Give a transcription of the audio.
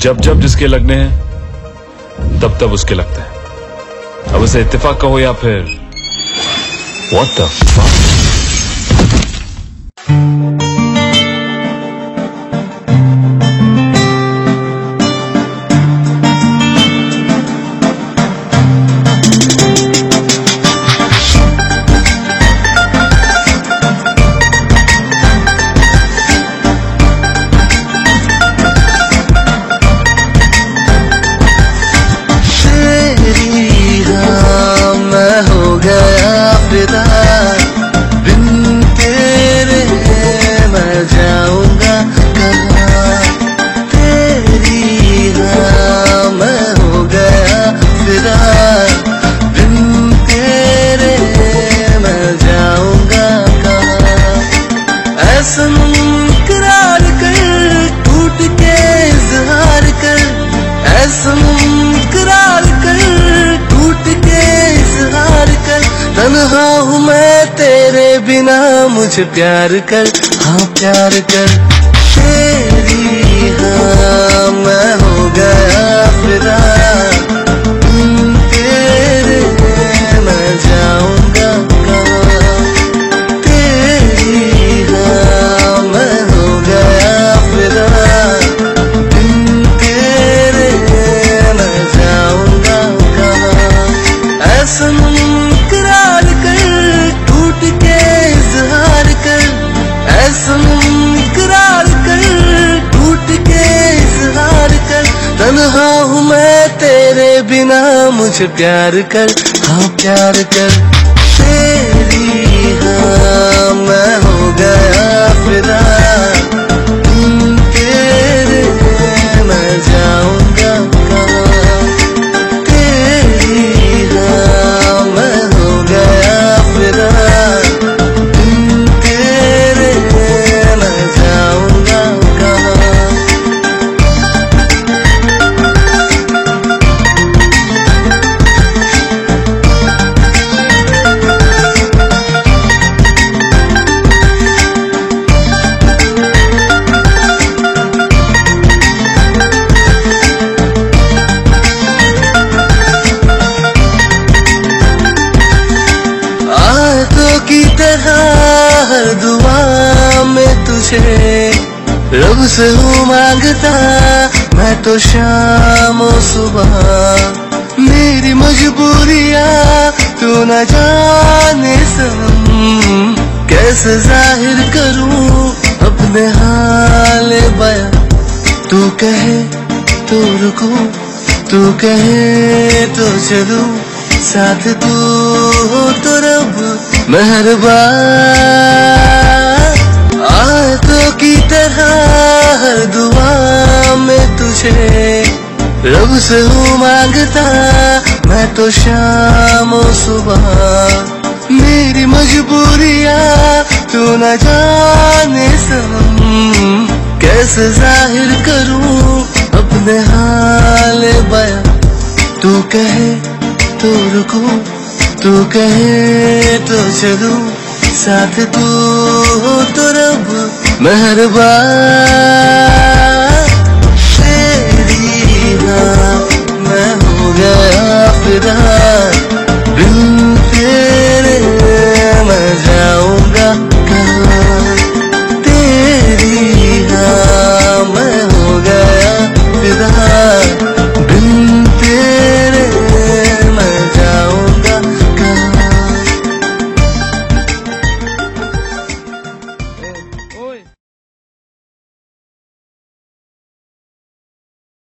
जब जब जिसके लगने हैं, तब तब उसके लगते हैं। अब उसे इत्तेफाक कहो या फिर व्हाट द फक टूट के कर। हूँ मैं तेरे बिना, मुझे प्यार कर। हाँ प्यार कर। तेरी हाँ मैं हो गया फिदा बिना मुझे प्यार कर हाँ प्यार कर। तुझे रब से हूँ माँगता, मैं तो शाम सुबह। मेरी मजबूरिया तू न जाने सम। कैसे ज़ाहिर करूँ अपने हाल बया? तू कहे तो रुकू, तू कहे तो चलू। साथ तू हो तो रब, मेहरबान। तरह हर दुआ में तुझे रब से हूँ माँगता। मैं तो शाम सुबह मेरी मजबूरिया तू न जाने सम कैसे ज़ाहिर करूँ अपने हाल बया। तू कहे तो रुकू, तू कहे तो चलू। साथ तू हो तो रब। मेहरबान।